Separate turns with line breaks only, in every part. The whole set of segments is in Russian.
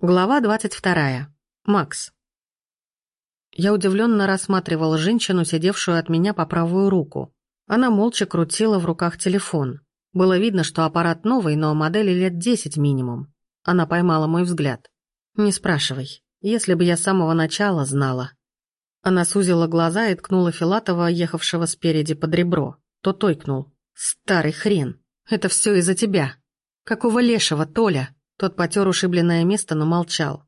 Глава 22. Макс. Я удивленно рассматривал женщину, сидевшую от меня по правую руку. Она молча крутила в руках телефон. Было видно, что аппарат новый, но модели лет 10 минимум. Она поймала мой взгляд. «Не спрашивай. Если бы я с самого начала знала». Она сузила глаза и ткнула Филатова, ехавшего спереди под ребро. Тот ойкнул. «Старый хрен. Это все из-за тебя. Какого лешего, Толя?» Тот потер ушибленное место, но молчал.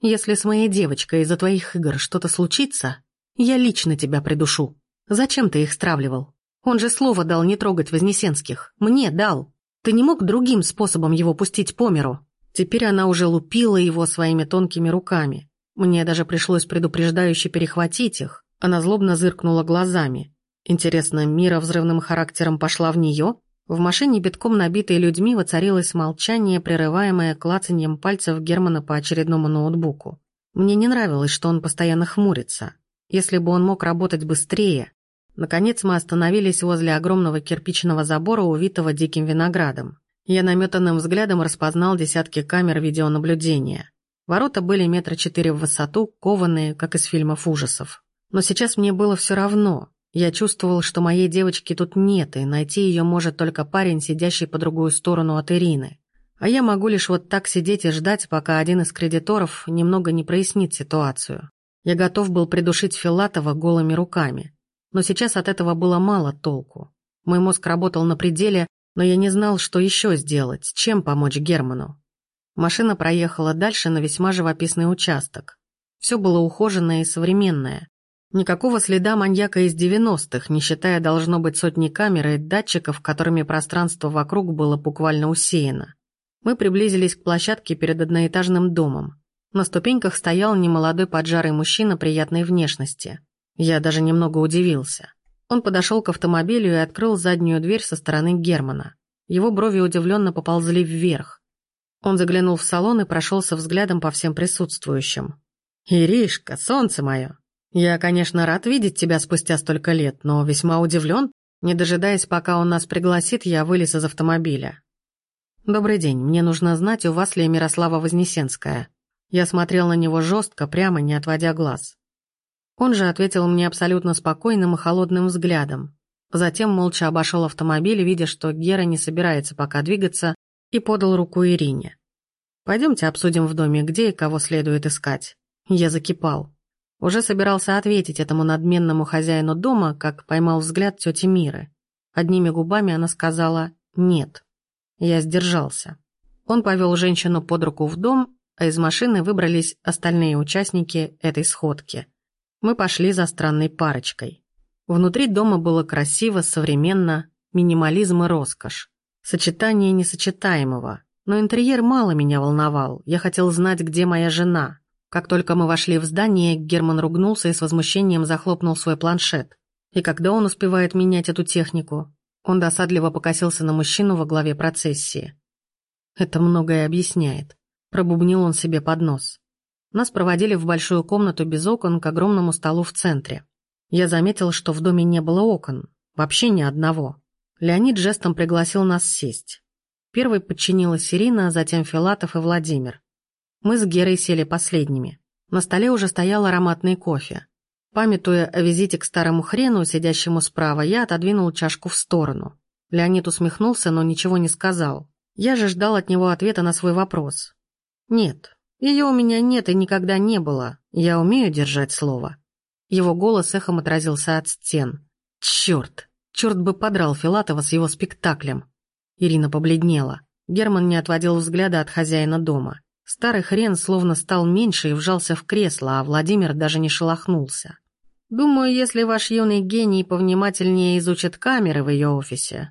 «Если с моей девочкой из-за твоих игр что-то случится, я лично тебя придушу. Зачем ты их стравливал? Он же слово дал не трогать Вознесенских. Мне дал. Ты не мог другим способом его пустить по миру?» Теперь она уже лупила его своими тонкими руками. Мне даже пришлось предупреждающе перехватить их. Она злобно зыркнула глазами. Интересно, Мира взрывным характером пошла в нее? В машине, битком набитой людьми, воцарилось молчание, прерываемое клацаньем пальцев Германа по очередному ноутбуку. Мне не нравилось, что он постоянно хмурится. Если бы он мог работать быстрее. Наконец мы остановились возле огромного кирпичного забора, увитого диким виноградом. Я наметанным взглядом распознал десятки камер видеонаблюдения. Ворота были метра четыре в высоту, кованые, как из фильмов ужасов. Но сейчас мне было все равно. Я чувствовал, что моей девочки тут нет, и найти ее может только парень, сидящий по другую сторону от Ирины. А я могу лишь вот так сидеть и ждать, пока один из кредиторов немного не прояснит ситуацию. Я готов был придушить Филатова голыми руками. Но сейчас от этого было мало толку. Мой мозг работал на пределе, но я не знал, что еще сделать, чем помочь Герману. Машина проехала дальше на весьма живописный участок. Все было ухоженное и современное. Никакого следа маньяка из 90-х, не считая должно быть сотни камер и датчиков, которыми пространство вокруг было буквально усеяно. Мы приблизились к площадке перед одноэтажным домом. На ступеньках стоял немолодой поджарый мужчина приятной внешности. Я даже немного удивился. Он подошел к автомобилю и открыл заднюю дверь со стороны Германа. Его брови удивленно поползли вверх. Он заглянул в салон и прошелся взглядом по всем присутствующим. «Иришка, солнце мое!» «Я, конечно, рад видеть тебя спустя столько лет, но весьма удивлен. Не дожидаясь, пока он нас пригласит, я вылез из автомобиля. «Добрый день, мне нужно знать, у вас ли Мирослава Вознесенская». Я смотрел на него жестко, прямо, не отводя глаз. Он же ответил мне абсолютно спокойным и холодным взглядом. Затем молча обошел автомобиль, видя, что Гера не собирается пока двигаться, и подал руку Ирине. «Пойдемте обсудим в доме, где и кого следует искать». Я закипал. Уже собирался ответить этому надменному хозяину дома, как поймал взгляд тети Миры. Одними губами она сказала «нет». Я сдержался. Он повел женщину под руку в дом, а из машины выбрались остальные участники этой сходки. Мы пошли за странной парочкой. Внутри дома было красиво, современно, минимализм и роскошь. Сочетание несочетаемого. Но интерьер мало меня волновал. Я хотел знать, где моя жена, как только мы вошли в здание, Герман ругнулся и с возмущением захлопнул свой планшет. И когда он успевает менять эту технику? Он досадливо покосился на мужчину во главе процессии. Это многое объясняет. Пробубнил он себе под нос. Нас проводили в большую комнату без окон к огромному столу в центре. Я заметил, что в доме не было окон. Вообще ни одного. Леонид жестом пригласил нас сесть. Первой подчинилась Ирина, затем Филатов и Владимир. Мы с Герой сели последними. На столе уже стоял ароматный кофе. Памятуя о визите к старому хрену, сидящему справа, я отодвинул чашку в сторону. Леонид усмехнулся, но ничего не сказал. Я же ждал от него ответа на свой вопрос. «Нет, ее у меня нет и никогда не было. Я умею держать слово». Его голос эхом отразился от стен. «Черт! Черт бы подрал Филатова с его спектаклем!» Ирина побледнела. Герман не отводил взгляда от хозяина дома. Старый хрен словно стал меньше и вжался в кресло, а Владимир даже не шелохнулся. Думаю, если ваш юный гений повнимательнее изучит камеры в ее офисе,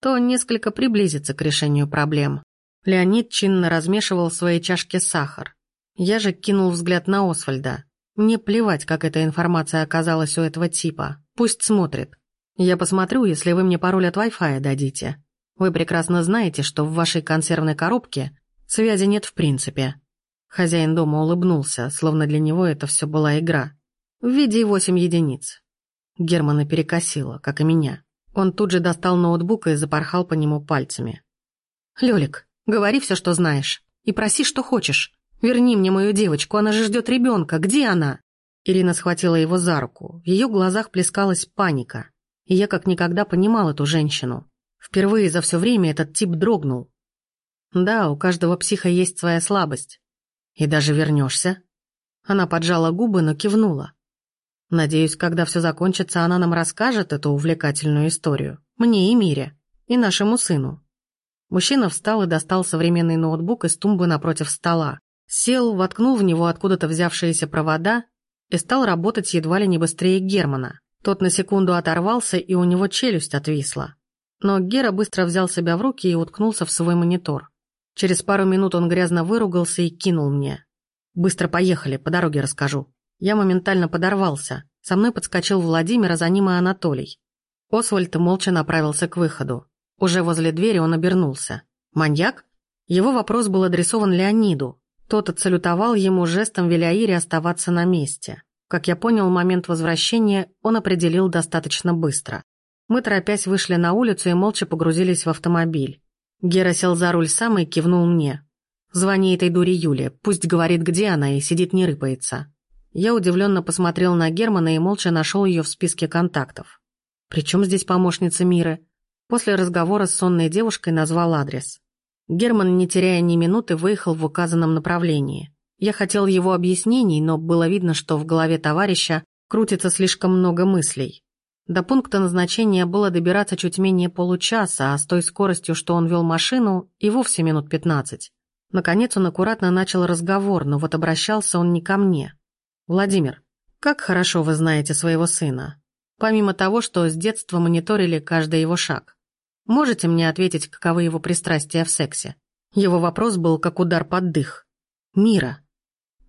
то несколько приблизится к решению проблем. Леонид чинно размешивал в своей чашке сахар. Я же кинул взгляд на Освальда. Мне плевать, как эта информация оказалась у этого типа. Пусть смотрит. Я посмотрю, если вы мне пароль от Wi-Fi дадите. Вы прекрасно знаете, что в вашей консервной коробке Связи нет в принципе. Хозяин дома улыбнулся, словно для него это все была игра. В виде восемь единиц. Германа перекосило, как и меня. Он тут же достал ноутбук и запорхал по нему пальцами. «Лёлик, говори все, что знаешь. И проси, что хочешь. Верни мне мою девочку, она же ждет ребенка. Где она?» Ирина схватила его за руку. В ее глазах плескалась паника. И я как никогда понимал эту женщину. Впервые за все время этот тип дрогнул. Да, у каждого психа есть своя слабость. И даже вернешься. Она поджала губы, но кивнула. Надеюсь, когда все закончится, она нам расскажет эту увлекательную историю. Мне и Мире. И нашему сыну. Мужчина встал и достал современный ноутбук из тумбы напротив стола. Сел, воткнул в него откуда-то взявшиеся провода и стал работать едва ли не быстрее Германа. Тот на секунду оторвался, и у него челюсть отвисла. Но Гера быстро взял себя в руки и уткнулся в свой монитор. Через пару минут он грязно выругался и кинул мне. «Быстро поехали, по дороге расскажу». Я моментально подорвался. Со мной подскочил Владимир, а за ним и Анатолий. Освальд молча направился к выходу. Уже возле двери он обернулся. «Маньяк?» Его вопрос был адресован Леониду, тот отсалютовал ему жестом, веля Ире оставаться на месте. Как я понял, момент возвращения он определил достаточно быстро. Мы, торопясь, вышли на улицу и молча погрузились в автомобиль. Гера сел за руль сам и кивнул мне. «Звони этой дуре Юле, пусть говорит, где она, и сидит не рыпается». Я удивленно посмотрел на Германа и молча нашел ее в списке контактов. «Причем здесь помощница Миры?» После разговора с сонной девушкой назвал адрес. Герман, не теряя ни минуты, выехал в указанном направлении. Я хотел его объяснений, но было видно, что в голове товарища крутится слишком много мыслей. До пункта назначения было добираться чуть менее получаса, а с той скоростью, что он вел машину, и вовсе минут пятнадцать. Наконец он аккуратно начал разговор, но вот обращался он не ко мне. «Владимир, как хорошо вы знаете своего сына. Помимо того, что с детства мониторили каждый его шаг. Можете мне ответить, каковы его пристрастия в сексе? Его вопрос был как удар под дых. Мира.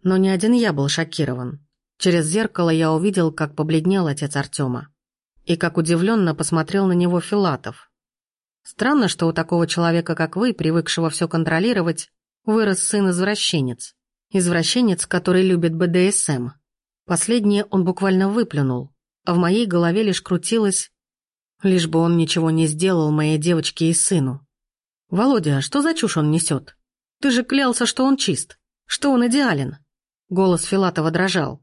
Но не один я был шокирован. Через зеркало я увидел, как побледнел отец Артема. И как удивленно посмотрел на него Филатов. Странно, что у такого человека, как вы, привыкшего все контролировать, вырос сын-извращенец. Извращенец, который любит БДСМ. Последнее он буквально выплюнул, а в моей голове лишь крутилось Лишь бы он ничего не сделал моей девочке и сыну. «Володя, что за чушь он несет? Ты же клялся, что он чист, что он идеален». Голос Филатова дрожал.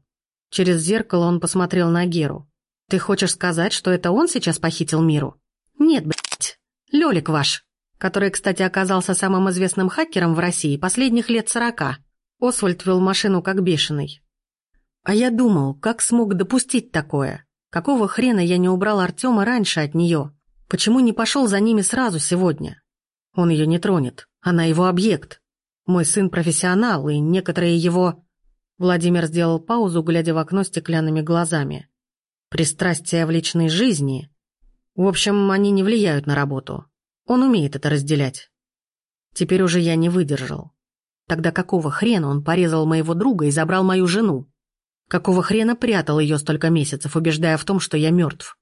Через зеркало он посмотрел на Геру. «Ты хочешь сказать, что это он сейчас похитил миру?» «Нет, блядь. Лёлик ваш, который, кстати, оказался самым известным хакером в России последних лет сорока. Освальд вел машину как бешеный. А я думал, как смог допустить такое?» Какого хрена я не убрал Артема раньше от нее? Почему не пошел за ними сразу сегодня? Он ее не тронет. Она его объект. Мой сын профессионал, и некоторые его... Владимир сделал паузу, глядя в окно стеклянными глазами. Пристрастия в личной жизни... В общем, они не влияют на работу. Он умеет это разделять. Теперь уже я не выдержал. Тогда какого хрена он порезал моего друга и забрал мою жену? Какого хрена прятал ее столько месяцев, убеждая в том, что я мертв?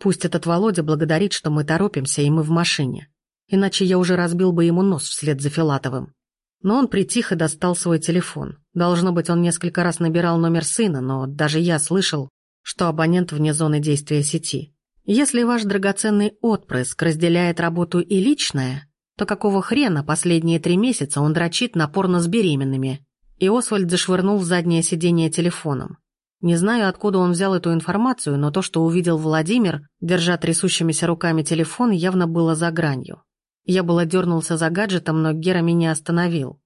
Пусть этот Володя благодарит, что мы торопимся, и мы в машине. Иначе я уже разбил бы ему нос вслед за Филатовым. Но он притих и достал свой телефон. Должно быть, он несколько раз набирал номер сына, но даже я слышал, что абонент вне зоны действия сети. Если ваш драгоценный отпрыск разделяет работу и личное, то какого хрена последние три месяца он дрочит напорно с беременными? и Освальд зашвырнул в заднее сиденье телефоном. Не знаю, откуда он взял эту информацию, но то, что увидел Владимир, держа трясущимися руками телефон, явно было за гранью. Я было дернулся за гаджетом, но Гера меня остановил.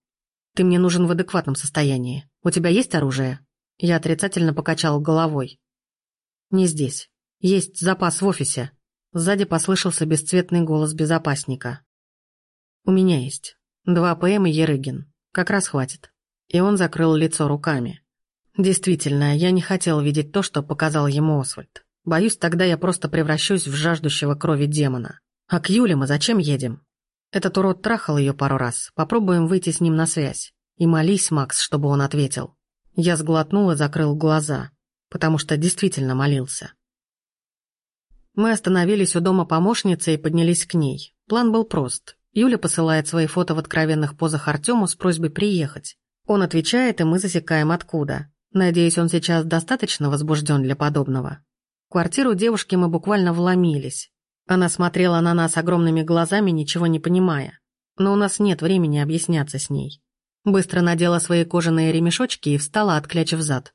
«Ты мне нужен в адекватном состоянии. У тебя есть оружие?» Я отрицательно покачал головой. «Не здесь. Есть запас в офисе». Сзади послышался бесцветный голос безопасника. «У меня есть. Два ПМ и Ерыгин. Как раз хватит». И он закрыл лицо руками. Действительно, я не хотел видеть то, что показал ему Освальд. Боюсь, тогда я просто превращусь в жаждущего крови демона. А к Юле мы зачем едем? Этот урод трахал ее пару раз. Попробуем выйти с ним на связь. И молись, Макс, чтобы он ответил. Я сглотнул и закрыл глаза, потому что действительно молился. Мы остановились у дома помощницы и поднялись к ней. План был прост. Юля посылает свои фото в откровенных позах Артему с просьбой приехать. Он отвечает, и мы засекаем откуда. Надеюсь, он сейчас достаточно возбужден для подобного. В квартиру девушки мы буквально вломились. Она смотрела на нас огромными глазами, ничего не понимая. Но у нас нет времени объясняться с ней. Быстро надела свои кожаные ремешочки и встала, отклячив зад.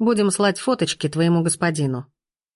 «Будем слать фоточки твоему господину».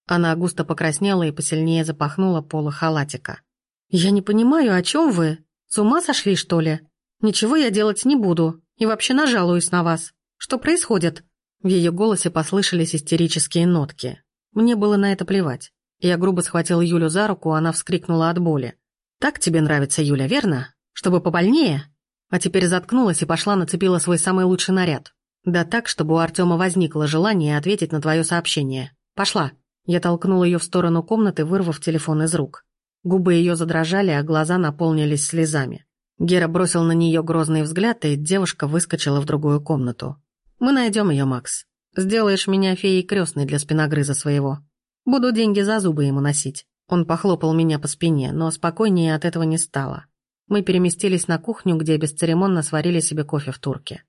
Она густо покраснела и посильнее запахнула полы халатика. «Я не понимаю, о чем вы? С ума сошли, что ли? Ничего я делать не буду и вообще нажалуюсь на вас. Что происходит?» В ее голосе послышались истерические нотки. Мне было на это плевать. Я грубо схватил Юлю за руку, она вскрикнула от боли. «Так тебе нравится, Юля, верно? Чтобы побольнее?» А теперь заткнулась и пошла нацепила свой самый лучший наряд. Да так, чтобы у Артема возникло желание ответить на твое сообщение. «Пошла!» Я толкнул ее в сторону комнаты, вырвав телефон из рук. Губы ее задрожали, а глаза наполнились слезами. Гера бросил на нее грозный взгляд, и девушка выскочила в другую комнату. «Мы найдем ее, Макс. Сделаешь меня феей крестной для спиногрыза своего. Буду деньги за зубы ему носить». Он похлопал меня по спине, но спокойнее от этого не стало. Мы переместились на кухню, где бесцеремонно сварили себе кофе в турке.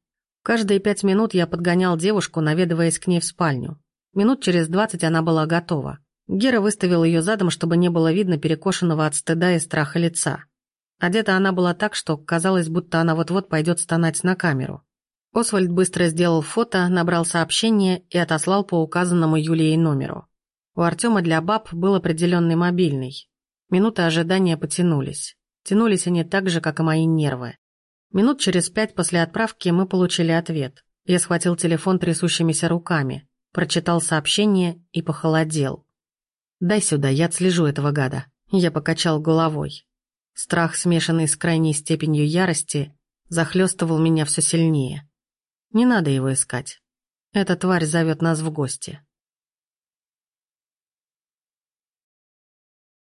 Каждые пять минут я подгонял девушку, наведываясь к ней в спальню. Минут через двадцать она была готова. Гера выставил ее задом, чтобы не было видно перекошенного от стыда и страха лица. Одета она была так, что казалось, будто она вот-вот пойдет стонать на камеру. Освальд быстро сделал фото, набрал сообщение и отослал по указанному Юлией номеру. У Артема для баб был определенный мобильный. Минуты ожидания потянулись. Тянулись они так же, как и мои нервы. Минут через пять после отправки мы получили ответ. Я схватил телефон трясущимися руками, прочитал сообщение и похолодел. «Дай сюда, я отслежу этого гада». Я покачал головой. Страх, смешанный с крайней степенью ярости, захлестывал меня все сильнее. Не надо его искать. Эта тварь зовет нас в гости.